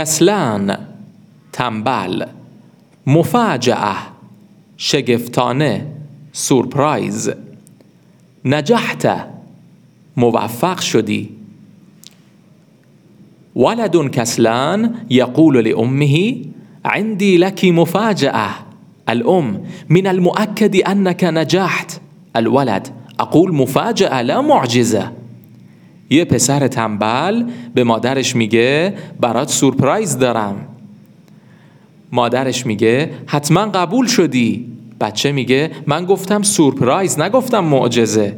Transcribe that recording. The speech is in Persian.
کسلان تنبل مفاجعه شگفتانه سورپرایز. نجحت موفق شدی. ولد کسلان یقول لأمه عندي لك مفاجأة الأم من المؤكد أنك نجحت. الولد أقول مفاجأة لا معجزة یه پسر تنبل به مادرش میگه برات سورپرایز دارم. مادرش میگه حتما قبول شدی. بچه میگه من گفتم سورپرایز نگفتم معجزه.